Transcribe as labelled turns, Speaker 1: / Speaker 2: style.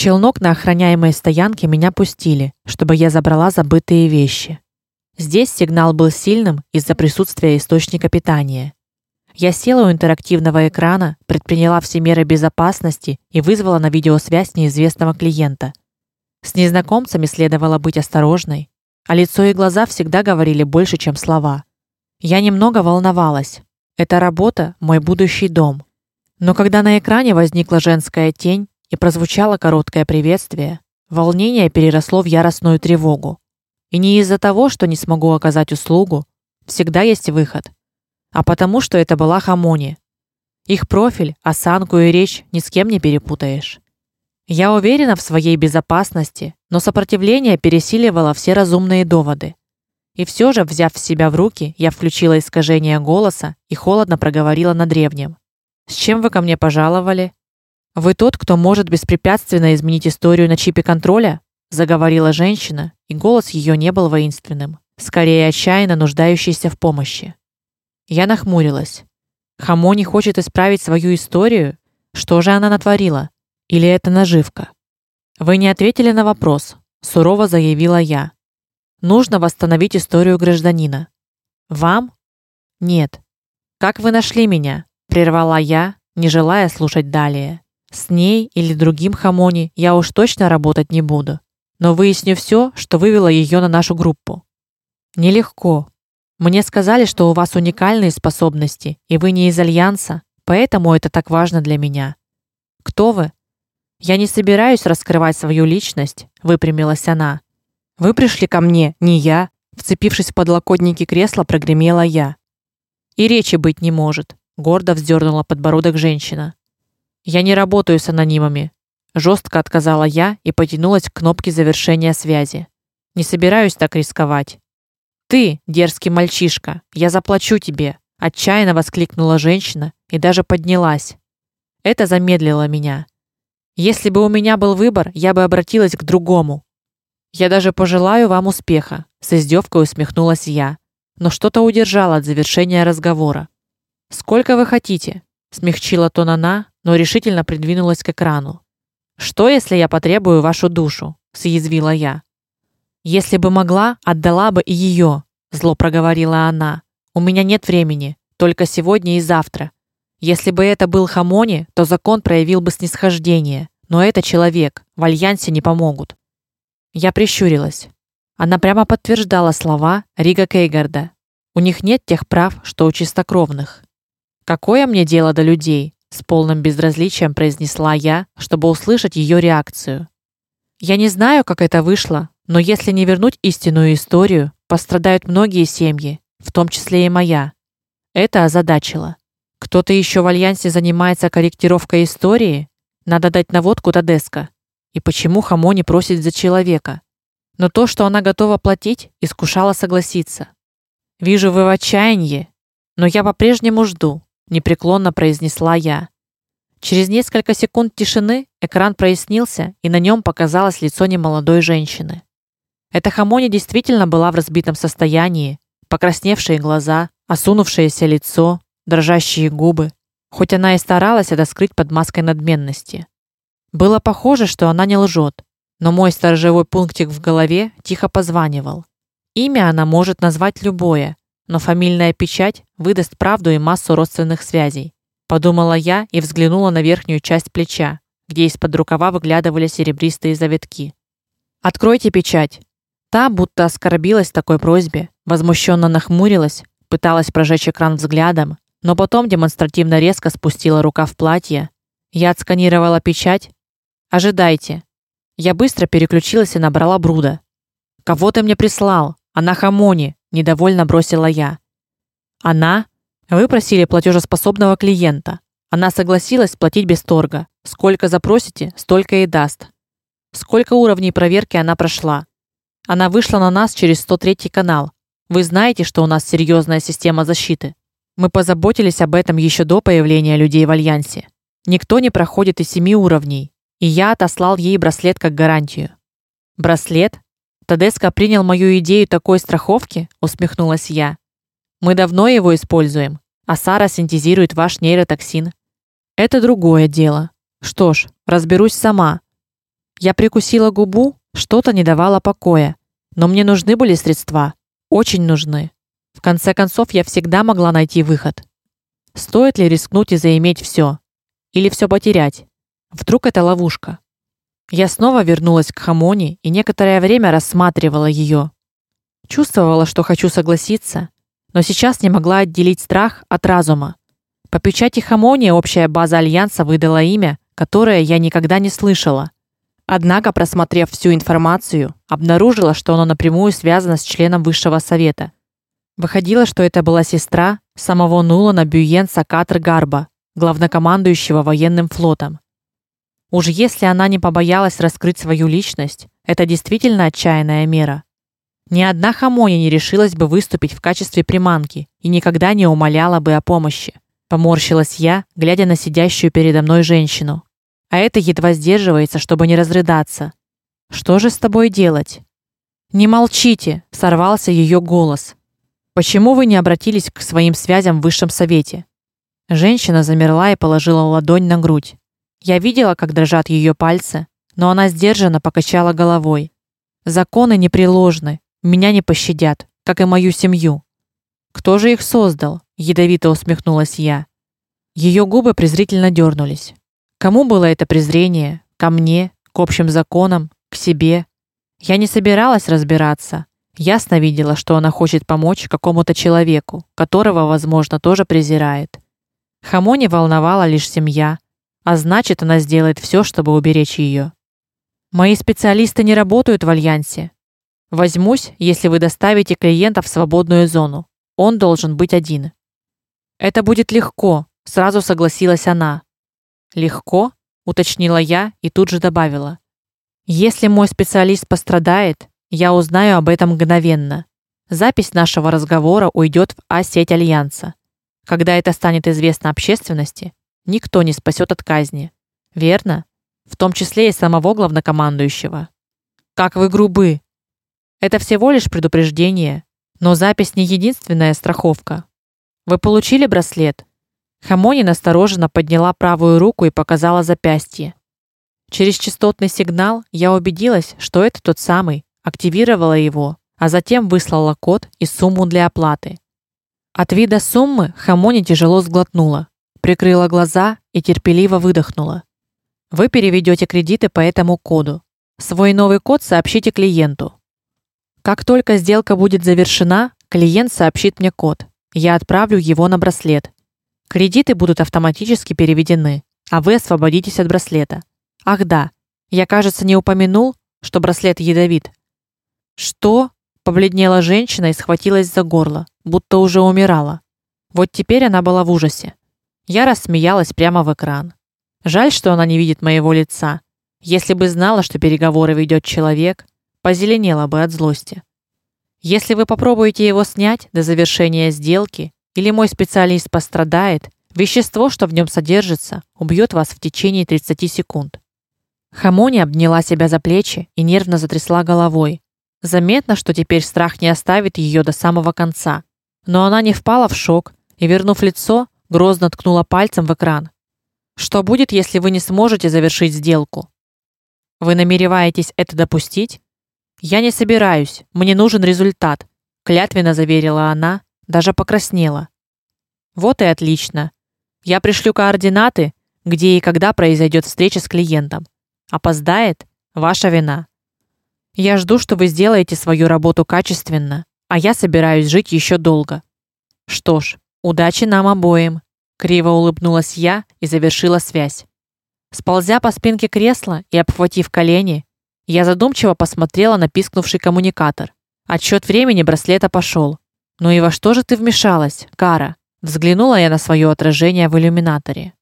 Speaker 1: челнок на охраняемой стоянке меня пустили, чтобы я забрала забытые вещи. Здесь сигнал был сильным из-за присутствия источника питания. Я села у интерактивного экрана, предприняла все меры безопасности и вызвала на видеосвязь неизвестного клиента. С незнакомцами следовало быть осторожной, а лицо и глаза всегда говорили больше, чем слова. Я немного волновалась. Эта работа мой будущий дом. Но когда на экране возникла женская тень и прозвучало короткое приветствие, волнение переросло в яростную тревогу. И не из-за того, что не смогу оказать услугу, всегда есть выход, а потому что это была Хамони. Их профиль, осанку и речь ни с кем не перепутаешь. Я уверена в своей безопасности, но сопротивление пересиливало все разумные доводы. И все же, взяв себя в руки, я включила искажение голоса и холодно проговорила на древнем: "С чем вы ко мне пожаловали? Вы тот, кто может беспрепятственно изменить историю на чипе контроля?" заговорила женщина, и голос ее не был воинственным, скорее отчаянно нуждающийся в помощи. Я нахмурилась. Хамони хочет исправить свою историю? Что же она натворила? Или это наживка? Вы не ответили на вопрос, сурово заявила я. Нужно восстановить историю гражданина. Вам? Нет. Как вы нашли меня? прервала я, не желая слушать далее. С ней или другим Хамони я уж точно работать не буду но выясню все, что вывело ее на нашу группу. Нелегко. Мне сказали, что у вас уникальные способности, и вы не из альянса, поэтому это так важно для меня. Кто вы? Я не собираюсь раскрывать свою личность, выпрямилась она. Вы пришли ко мне, не я, вцепившись в подлокотники кресла, прогремела я. И речи быть не может, гордо вздернула подбородок женщина. Я не работаю с анонимами, Жестко отказала я и потянулась к кнопке завершения связи. Не собираюсь так рисковать. Ты, дерзкий мальчишка, я заплачу тебе, отчаянно воскликнула женщина и даже поднялась. Это замедлило меня. Если бы у меня был выбор, я бы обратилась к другому. Я даже пожелаю вам успеха, с издевкой усмехнулась я, но что-то удержало от завершения разговора. Сколько вы хотите? Смягчила тон она, но решительно придвинулась к экрану. Что, если я потребую вашу душу? съязвила я. Если бы могла, отдала бы и ее, зло проговорила она. У меня нет времени, только сегодня и завтра. Если бы это был Хамони, то закон проявил бы снисхождение, но это человек, в альянсе не помогут. Я прищурилась. Она прямо подтверждала слова Рига Кейгарда. У них нет тех прав, что у чистокровных. Какое мне дело до людей? с полным безразличием произнесла я, чтобы услышать ее реакцию. Я не знаю, как это вышло, но если не вернуть истинную историю, пострадают многие семьи, в том числе и моя. Это озадачило. Кто-то еще в альянсе занимается корректировкой истории? Надо дать наводку Тадеска. И почему Хамони просит за человека? Но то, что она готова платить, искушало согласиться. Вижу, вы в отчаянии, но я по-прежнему жду непреклонно произнесла я. Через несколько секунд тишины экран прояснился, и на нем показалось лицо немолодой женщины. Эта Хамони действительно была в разбитом состоянии, покрасневшие глаза, осунувшееся лицо, дрожащие губы, хоть она и старалась это скрыть под маской надменности. Было похоже, что она не лжет, но мой сторожевой пунктик в голове тихо позванивал. Имя она может назвать любое, но фамильная печать выдаст правду и массу родственных связей, подумала я и взглянула на верхнюю часть плеча, где из-под рукава выглядывали серебристые завитки. Откройте печать. Та, будто оскорбилась такой просьбе, возмущенно нахмурилась, пыталась прожечь экран взглядом, но потом демонстративно резко спустила рука в платье. Я отсканировала печать. Ожидайте. Я быстро переключилась и набрала Бруда. Кого ты мне прислал? Она Хамони, недовольно бросила я. Она вы просили платежеспособного клиента. Она согласилась платить без торга. Сколько запросите, столько и даст. Сколько уровней проверки она прошла? Она вышла на нас через 103 канал. Вы знаете, что у нас серьезная система защиты. Мы позаботились об этом еще до появления людей в альянсе. Никто не проходит и семи уровней, и я отослал ей браслет как гарантию. Браслет? Тадеска принял мою идею такой страховки, усмехнулась я. Мы давно его используем, а Сара синтезирует ваш нейротоксин. Это другое дело. Что ж, разберусь сама. Я прикусила губу, что-то не давало покоя, но мне нужны были средства, очень нужны. В конце концов, я всегда могла найти выход. Стоит ли рискнуть и заиметь все, или все потерять? Вдруг это ловушка? Я снова вернулась к Хамоне и некоторое время рассматривала ее. Чувствовала, что хочу согласиться, но сейчас не могла отделить страх от разума. По печати Хамони общая база альянса выдала имя, которое я никогда не слышала. Однако, просмотрев всю информацию, обнаружила, что оно напрямую связано с членом высшего совета. Выходило, что это была сестра самого Нулана Бюйенса Катр Гарба, главнокомандующего военным флотом. Уж если она не побоялась раскрыть свою личность, это действительно отчаянная мера. Ни одна Хамони не решилась бы выступить в качестве приманки и никогда не умоляла бы о помощи. Поморщилась я, глядя на сидящую передо мной женщину. А это едва сдерживается, чтобы не разрыдаться. Что же с тобой делать? Не молчите, сорвался ее голос. Почему вы не обратились к своим связям в высшем совете? Женщина замерла и положила ладонь на грудь. Я видела, как дрожат ее пальцы, но она сдержанно покачала головой. Законы непреложны, меня не пощадят, как и мою семью. Кто же их создал? ядовито усмехнулась я. Ее губы презрительно дернулись. Кому было это презрение? Ко мне, к общим законам, к себе? Я не собиралась разбираться. Ясно видела, что она хочет помочь какому-то человеку, которого, возможно, тоже презирает. Хамоне волновала лишь семья, а значит, она сделает все, чтобы уберечь ее. Мои специалисты не работают в альянсе. Возьмусь, если вы доставите клиента в свободную зону. Он должен быть один. Это будет легко, сразу согласилась она. Легко, уточнила я и тут же добавила: Если мой специалист пострадает, я узнаю об этом мгновенно. Запись нашего разговора уйдет в А-сеть альянса. Когда это станет известно общественности, никто не спасет от казни. Верно? В том числе и самого главнокомандующего. Как вы грубы. Это всего лишь предупреждение, но запись не единственная страховка. Вы получили браслет? Хамони настороженно подняла правую руку и показала запястье. Через частотный сигнал я убедилась, что это тот самый, активировала его, а затем выслала код и сумму для оплаты. От вида суммы Хамони тяжело сглотнула прикрыла глаза и терпеливо выдохнула. Вы переведете кредиты по этому коду. Свой новый код сообщите клиенту. Как только сделка будет завершена, клиент сообщит мне код. Я отправлю его на браслет. Кредиты будут автоматически переведены, а вы освободитесь от браслета. Ах да, я, кажется, не упомянул, что браслет ядовит. Что? Побледнела женщина и схватилась за горло, будто уже умирала. Вот теперь она была в ужасе. Я рассмеялась прямо в экран. Жаль, что она не видит моего лица. Если бы знала, что переговоры ведет человек, позеленела бы от злости. Если вы попробуете его снять до завершения сделки, или мой специалист пострадает, вещество, что в нем содержится, убьет вас в течение 30 секунд. Хамони обняла себя за плечи и нервно затрясла головой. Заметно, что теперь страх не оставит ее до самого конца. Но она не впала в шок и, вернув лицо, грозно ткнула пальцем в экран. Что будет, если вы не сможете завершить сделку? Вы намереваетесь это допустить? Я не собираюсь. Мне нужен результат, клятвенно заверила она, даже покраснела. Вот и отлично. Я пришлю координаты, где и когда произойдет встреча с клиентом. Опоздает ваша вина. Я жду, что вы сделаете свою работу качественно, а я собираюсь жить еще долго. Что ж, Удачи нам обоим, криво улыбнулась я и завершила связь. Сползя по спинке кресла и обхватив колени, я задумчиво посмотрела на пискнувший коммуникатор. Отсчет времени браслета пошел. Ну и во что же ты вмешалась, Кара? Взглянула я на свое отражение в иллюминаторе.